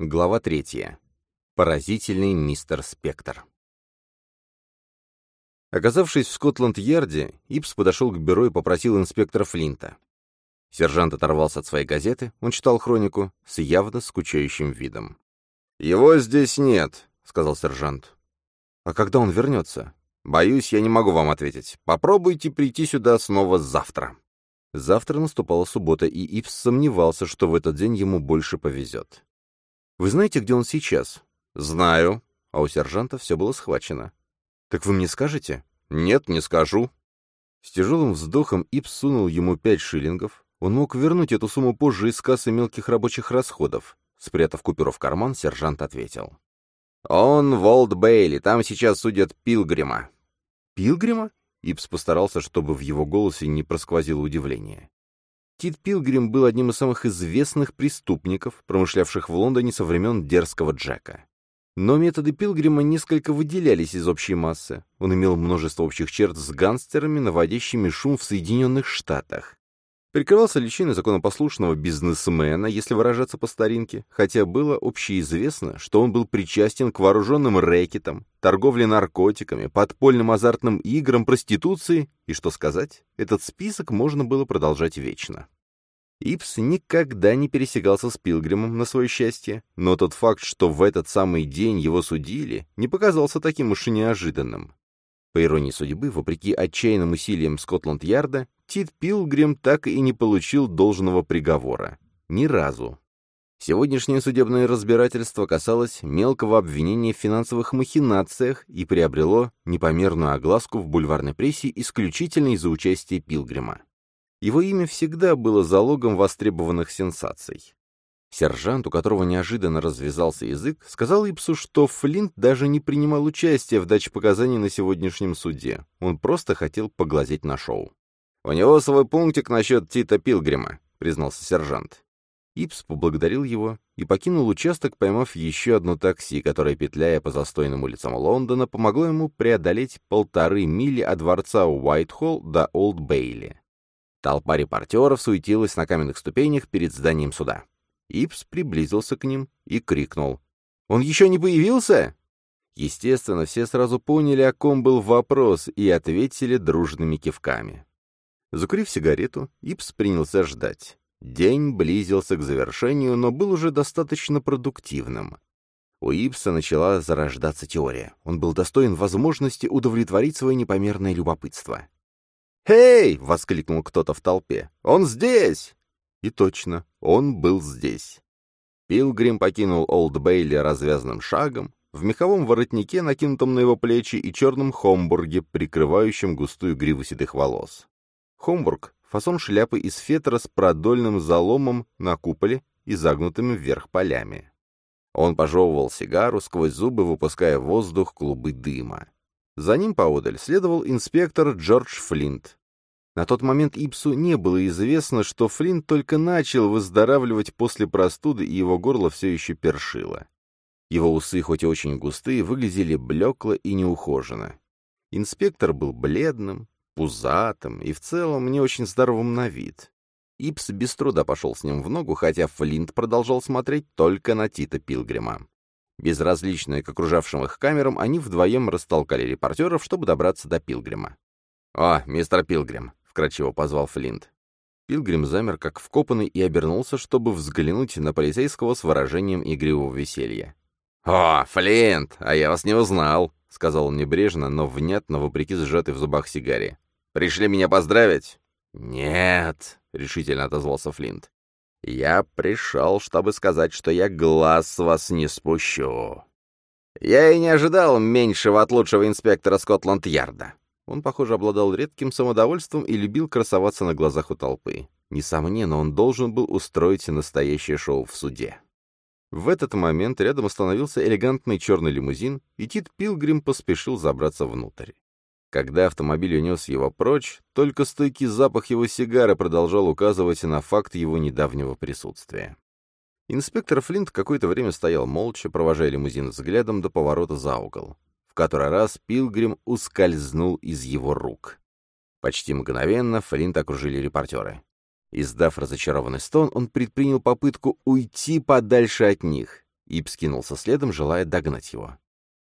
Глава третья. Поразительный мистер Спектр. Оказавшись в Скотланд-Ярде, Ипс подошел к бюро и попросил инспектора Флинта. Сержант оторвался от своей газеты, он читал хронику с явно скучающим видом. «Его здесь нет», — сказал сержант. «А когда он вернется?» «Боюсь, я не могу вам ответить. Попробуйте прийти сюда снова завтра». Завтра наступала суббота, и Ипс сомневался, что в этот день ему больше повезет. «Вы знаете, где он сейчас?» «Знаю». А у сержанта все было схвачено. «Так вы мне скажете?» «Нет, не скажу». С тяжелым вздохом Ипс сунул ему пять шиллингов. Он мог вернуть эту сумму позже из кассы мелких рабочих расходов. Спрятав купюру в карман, сержант ответил. «Он в Олд Бейли, там сейчас судят Пилгрима». «Пилгрима?» Ипс постарался, чтобы в его голосе не просквозило удивление. Кит Пилгрим был одним из самых известных преступников, промышлявших в Лондоне со времен дерзкого Джека. Но методы Пилгрима несколько выделялись из общей массы. Он имел множество общих черт с гангстерами, наводящими шум в Соединенных Штатах. Прикрывался личиной законопослушного бизнесмена, если выражаться по старинке, хотя было общеизвестно, что он был причастен к вооруженным рэкетам, торговле наркотиками, подпольным азартным играм, проституции, и, что сказать, этот список можно было продолжать вечно. Ипс никогда не пересекался с Пилгримом на свое счастье, но тот факт, что в этот самый день его судили, не показался таким уж и неожиданным. По иронии судьбы, вопреки отчаянным усилиям Скотланд-Ярда, Тит Пилгрим так и не получил должного приговора. Ни разу. Сегодняшнее судебное разбирательство касалось мелкого обвинения в финансовых махинациях и приобрело непомерную огласку в бульварной прессе исключительно из-за участия Пилгрима. Его имя всегда было залогом востребованных сенсаций. Сержант, у которого неожиданно развязался язык, сказал Ипсу, что Флинт даже не принимал участия в даче показаний на сегодняшнем суде. Он просто хотел поглазеть на шоу. «У него свой пунктик насчет Тита Пилгрима», — признался сержант. Ипс поблагодарил его и покинул участок, поймав еще одно такси, которое, петляя по застойным улицам Лондона, помогло ему преодолеть полторы мили от дворца Уайтхолл до Олд Бейли. Толпа репортеров суетилась на каменных ступенях перед зданием суда. Ипс приблизился к ним и крикнул. «Он еще не появился?» Естественно, все сразу поняли, о ком был вопрос, и ответили дружными кивками. Закурив сигарету, Ипс принялся ждать. День близился к завершению, но был уже достаточно продуктивным. У Ипса начала зарождаться теория. Он был достоин возможности удовлетворить свое непомерное любопытство. «Эй!» — воскликнул кто-то в толпе. «Он здесь!» И точно, он был здесь. Пилгрим покинул Олд Бейли развязным шагом, в меховом воротнике, накинутом на его плечи, и черном хомбурге, прикрывающем густую гриву седых волос. Хомбург — фасон шляпы из фетра с продольным заломом на куполе и загнутыми вверх полями. Он пожевывал сигару, сквозь зубы выпуская в воздух клубы дыма. За ним поодаль следовал инспектор Джордж Флинт, на тот момент Ипсу не было известно, что Флинт только начал выздоравливать после простуды, и его горло все еще першило. Его усы, хоть и очень густые, выглядели блекло и неухоженно. Инспектор был бледным, пузатым и в целом не очень здоровым на вид. Ипс без труда пошел с ним в ногу, хотя Флинт продолжал смотреть только на Тита Пилгрима. Безразличные к окружавшим их камерам, они вдвоем растолкали репортеров, чтобы добраться до Пилгрима. «О, мистер Пилгрим, вкрадчиво позвал Флинт. Пилгрим замер, как вкопанный, и обернулся, чтобы взглянуть на полицейского с выражением игривого веселья. «О, Флинт, а я вас не узнал», — сказал он небрежно, но внятно, вопреки сжатой в зубах сигаре. «Пришли меня поздравить?» «Нет», — решительно отозвался Флинт. «Я пришел, чтобы сказать, что я глаз с вас не спущу». «Я и не ожидал меньшего от лучшего инспектора Скотланд-Ярда», он, похоже, обладал редким самодовольством и любил красоваться на глазах у толпы. Несомненно, он должен был устроить настоящее шоу в суде. В этот момент рядом остановился элегантный черный лимузин, и Тит Пилгрим поспешил забраться внутрь. Когда автомобиль унес его прочь, только стойкий запах его сигары продолжал указывать на факт его недавнего присутствия. Инспектор Флинт какое-то время стоял молча, провожая лимузин взглядом до поворота за угол который раз Пилгрим ускользнул из его рук. Почти мгновенно Флинт окружили репортеры. Издав разочарованный стон, он предпринял попытку уйти подальше от них. Ипс кинулся следом, желая догнать его.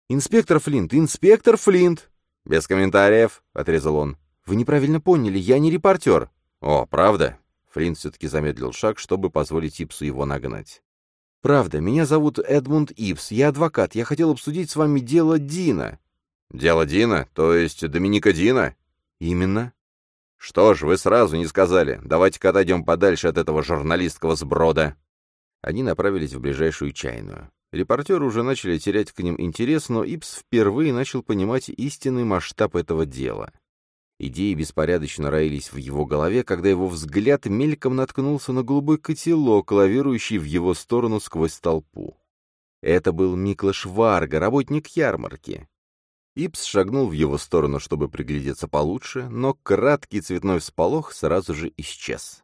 «Инспектор Флинт! Инспектор Флинт!» «Без комментариев», — отрезал он. «Вы неправильно поняли, я не репортер». «О, правда?» Флинт все-таки замедлил шаг, чтобы позволить Ипсу его нагнать. «Правда, меня зовут Эдмунд Ипс, я адвокат, я хотел обсудить с вами дело Дина». «Дело Дина? То есть Доминика Дина?» «Именно». «Что ж, вы сразу не сказали. Давайте-ка отойдем подальше от этого журналистского сброда». Они направились в ближайшую чайную. Репортеры уже начали терять к ним интерес, но Ипс впервые начал понимать истинный масштаб этого дела. Идеи беспорядочно роились в его голове, когда его взгляд мельком наткнулся на голубой котелок, лавирующий в его сторону сквозь толпу. Это был Миклаш Варга, работник ярмарки. Ипс шагнул в его сторону, чтобы приглядеться получше, но краткий цветной всполох сразу же исчез.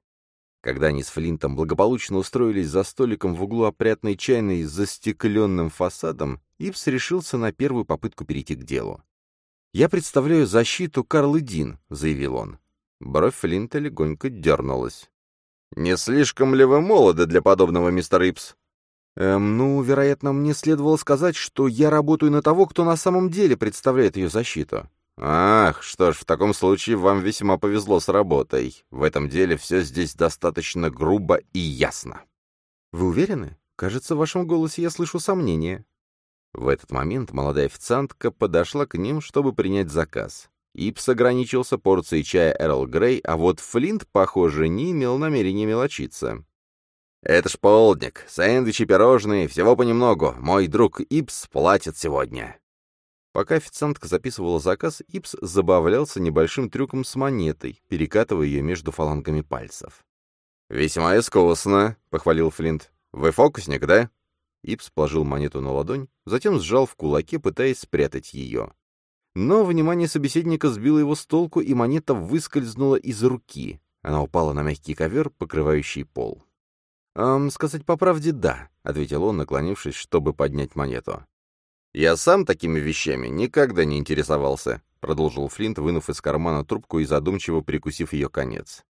Когда они с Флинтом благополучно устроились за столиком в углу опрятной чайной с застекленным фасадом, Ипс решился на первую попытку перейти к делу. «Я представляю защиту Карлы Дин», — заявил он. Бровь Флинта легонько дернулась. «Не слишком ли вы молоды для подобного, мистер Ипс?» Эм, ну, вероятно, мне следовало сказать, что я работаю на того, кто на самом деле представляет ее защиту. Ах, что ж, в таком случае вам весьма повезло с работой. В этом деле все здесь достаточно грубо и ясно. Вы уверены? Кажется, в вашем голосе я слышу сомнения. В этот момент молодая официантка подошла к ним, чтобы принять заказ. Ипс ограничился порцией чая Эрл Грей, а вот Флинт, похоже, не имел намерения мелочиться. «Это ж полдник, сэндвичи, пирожные, всего понемногу. Мой друг Ипс платит сегодня». Пока официантка записывала заказ, Ипс забавлялся небольшим трюком с монетой, перекатывая ее между фалангами пальцев. «Весьма искусно», — похвалил Флинт. «Вы фокусник, да?» Ипс положил монету на ладонь, затем сжал в кулаке, пытаясь спрятать ее. Но внимание собеседника сбило его с толку, и монета выскользнула из руки. Она упала на мягкий ковер, покрывающий пол. «Эм, сказать по правде, да», — ответил он, наклонившись, чтобы поднять монету. «Я сам такими вещами никогда не интересовался», — продолжил Флинт, вынув из кармана трубку и задумчиво прикусив ее конец.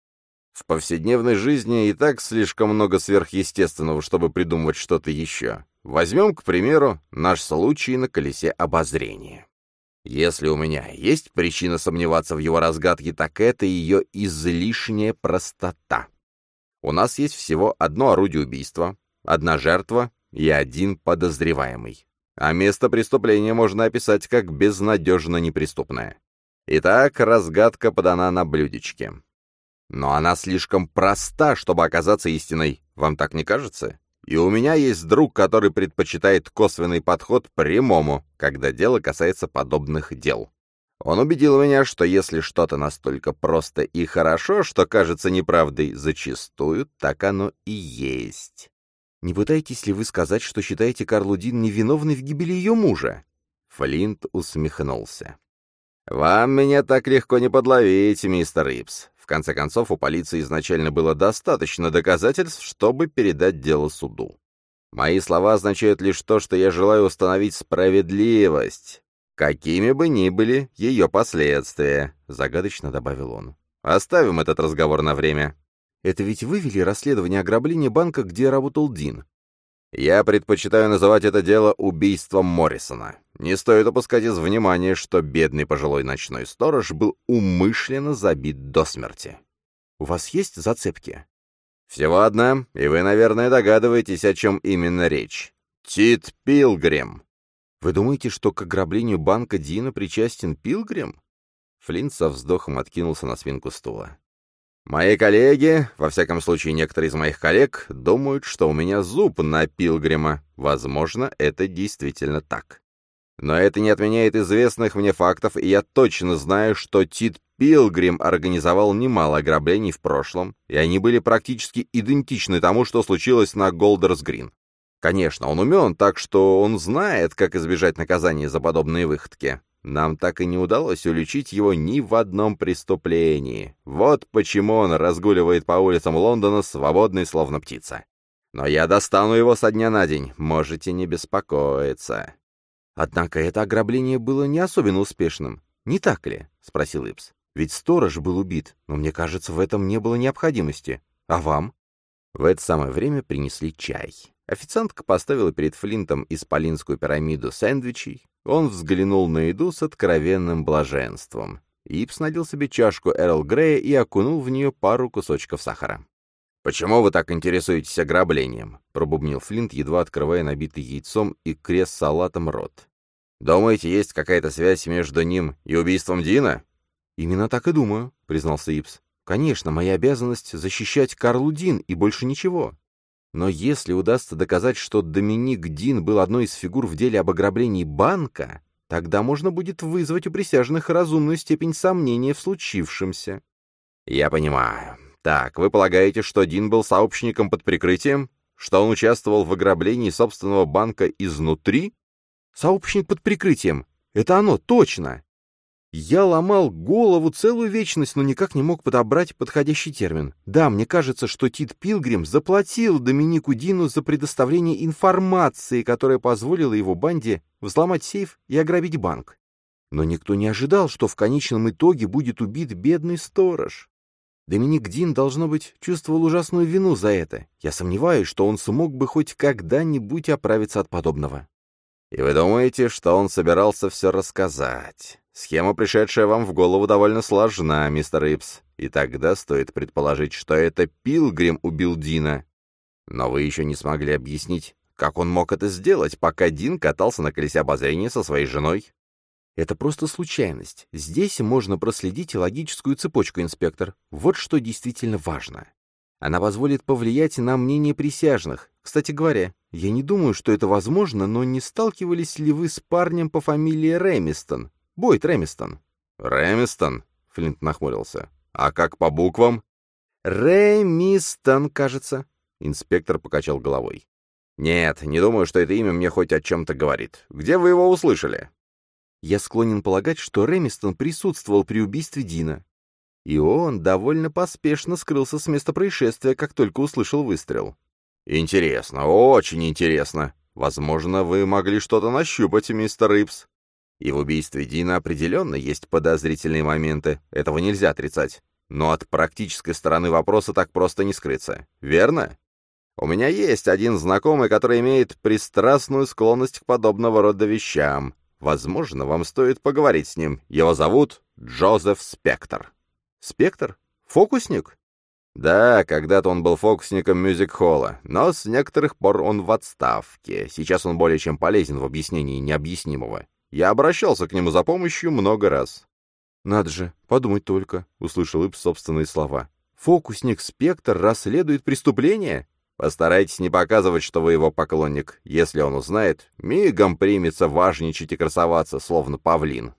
«В повседневной жизни и так слишком много сверхъестественного, чтобы придумывать что-то еще. Возьмем, к примеру, наш случай на колесе обозрения. Если у меня есть причина сомневаться в его разгадке, так это ее излишняя простота. У нас есть всего одно орудие убийства, одна жертва и один подозреваемый. А место преступления можно описать как безнадежно неприступное. Итак, разгадка подана на блюдечке. Но она слишком проста, чтобы оказаться истиной. Вам так не кажется? И у меня есть друг, который предпочитает косвенный подход прямому, когда дело касается подобных дел. Он убедил меня, что если что-то настолько просто и хорошо, что кажется неправдой, зачастую так оно и есть. Не пытаетесь ли вы сказать, что считаете Карлу Дин невиновной в гибели ее мужа? Флинт усмехнулся. «Вам меня так легко не подловить, мистер Ипс. В конце концов, у полиции изначально было достаточно доказательств, чтобы передать дело суду. Мои слова означают лишь то, что я желаю установить справедливость. «Какими бы ни были ее последствия», — загадочно добавил он. «Оставим этот разговор на время». «Это ведь вы вели расследование ограбления банка, где работал Дин?» «Я предпочитаю называть это дело убийством Моррисона. Не стоит опускать из внимания, что бедный пожилой ночной сторож был умышленно забит до смерти». «У вас есть зацепки?» «Всего одна, и вы, наверное, догадываетесь, о чем именно речь. Тит Пилгрим». Вы думаете, что к ограблению банка Дина причастен Пилгрим?» Флинт со вздохом откинулся на спинку стула. «Мои коллеги, во всяком случае некоторые из моих коллег, думают, что у меня зуб на Пилгрима. Возможно, это действительно так. Но это не отменяет известных мне фактов, и я точно знаю, что Тит Пилгрим организовал немало ограблений в прошлом, и они были практически идентичны тому, что случилось на Голдерс Грин. Конечно, он умен, так что он знает, как избежать наказания за подобные выходки. Нам так и не удалось уличить его ни в одном преступлении. Вот почему он разгуливает по улицам Лондона свободный, словно птица. Но я достану его со дня на день, можете не беспокоиться. Однако это ограбление было не особенно успешным. Не так ли? — спросил Ипс. Ведь сторож был убит, но мне кажется, в этом не было необходимости. А вам? В это самое время принесли чай. Официантка поставила перед Флинтом исполинскую пирамиду сэндвичей. Он взглянул на еду с откровенным блаженством. Ипс налил себе чашку Эрл Грея и окунул в нее пару кусочков сахара. «Почему вы так интересуетесь ограблением?» — пробубнил Флинт, едва открывая набитый яйцом и крест салатом рот. «Думаете, есть какая-то связь между ним и убийством Дина?» «Именно так и думаю», — признался Ипс. «Конечно, моя обязанность — защищать Карлу Дин и больше ничего. Но если удастся доказать, что Доминик Дин был одной из фигур в деле об ограблении банка, тогда можно будет вызвать у присяжных разумную степень сомнения в случившемся». «Я понимаю. Так, вы полагаете, что Дин был сообщником под прикрытием? Что он участвовал в ограблении собственного банка изнутри? Сообщник под прикрытием. Это оно, точно. Я ломал голову целую вечность, но никак не мог подобрать подходящий термин. Да, мне кажется, что Тит Пилгрим заплатил Доминику Дину за предоставление информации, которая позволила его банде взломать сейф и ограбить банк. Но никто не ожидал, что в конечном итоге будет убит бедный сторож. Доминик Дин, должно быть, чувствовал ужасную вину за это. Я сомневаюсь, что он смог бы хоть когда-нибудь оправиться от подобного. И вы думаете, что он собирался все рассказать? Схема, пришедшая вам в голову, довольно сложна, мистер Ипс, и тогда стоит предположить, что это Пилгрим убил Дина. Но вы еще не смогли объяснить, как он мог это сделать, пока Дин катался на колесе обозрения со своей женой. Это просто случайность. Здесь можно проследить логическую цепочку, инспектор. Вот что действительно важно. Она позволит повлиять на мнение присяжных. Кстати говоря, я не думаю, что это возможно, но не сталкивались ли вы с парнем по фамилии Ремистон? Бойт Ремистон. Ремистон? Флинт нахмурился. А как по буквам? Ремистон, кажется. Инспектор покачал головой. «Нет, не думаю, что это имя мне хоть о чем-то говорит. Где вы его услышали?» Я склонен полагать, что Ремистон присутствовал при убийстве Дина. И он довольно поспешно скрылся с места происшествия, как только услышал выстрел. «Интересно, очень интересно. Возможно, вы могли что-то нащупать, мистер Рипс. И в убийстве Дина определенно есть подозрительные моменты, этого нельзя отрицать. Но от практической стороны вопроса так просто не скрыться, верно? У меня есть один знакомый, который имеет пристрастную склонность к подобного рода вещам. Возможно, вам стоит поговорить с ним. Его зовут Джозеф Спектр. Спектр? Фокусник? Да, когда-то он был фокусником мюзик-холла, но с некоторых пор он в отставке. Сейчас он более чем полезен в объяснении необъяснимого. Я обращался к нему за помощью много раз. «Надо же, подумать только», — услышал Ипс собственные слова. «Фокусник Спектр расследует преступление?» Постарайтесь не показывать, что вы его поклонник. Если он узнает, мигом примется важничать и красоваться, словно павлин.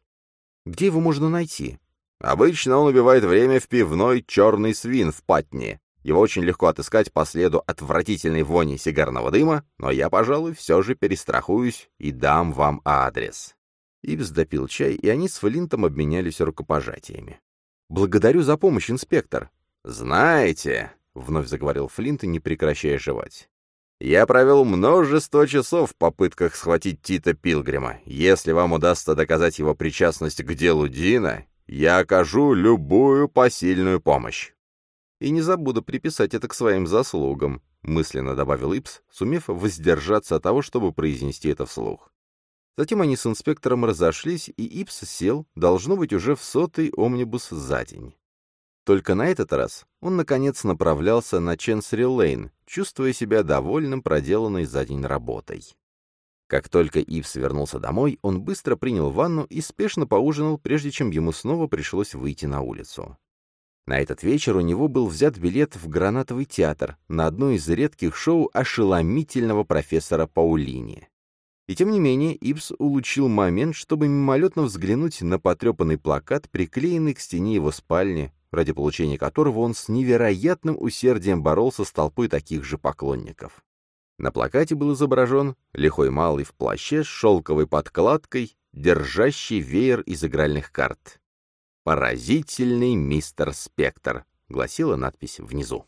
Где его можно найти? Обычно он убивает время в пивной «Черный свин» в Патне. Его очень легко отыскать по следу отвратительной вони сигарного дыма, но я, пожалуй, все же перестрахуюсь и дам вам адрес. Ибс допил чай, и они с Флинтом обменялись рукопожатиями. «Благодарю за помощь, инспектор». «Знаете», — вновь заговорил Флинт, не прекращая жевать. «Я провел множество часов в попытках схватить Тита Пилгрима. Если вам удастся доказать его причастность к делу Дина, я окажу любую посильную помощь». «И не забуду приписать это к своим заслугам», — мысленно добавил Ипс, сумев воздержаться от того, чтобы произнести это вслух. Затем они с инспектором разошлись, и Ипс сел, должно быть, уже в сотый омнибус за день. Только на этот раз он, наконец, направлялся на Ченсери-Лейн, чувствуя себя довольным проделанной за день работой. Как только Ивс вернулся домой, он быстро принял ванну и спешно поужинал, прежде чем ему снова пришлось выйти на улицу. На этот вечер у него был взят билет в гранатовый театр на одно из редких шоу ошеломительного профессора Паулини. И тем не менее Ипс улучил момент, чтобы мимолетно взглянуть на потрепанный плакат, приклеенный к стене его спальни, ради получения которого он с невероятным усердием боролся с толпой таких же поклонников. На плакате был изображен лихой малый в плаще с шелковой подкладкой, держащий веер из игральных карт. «Поразительный мистер Спектр», — гласила надпись внизу.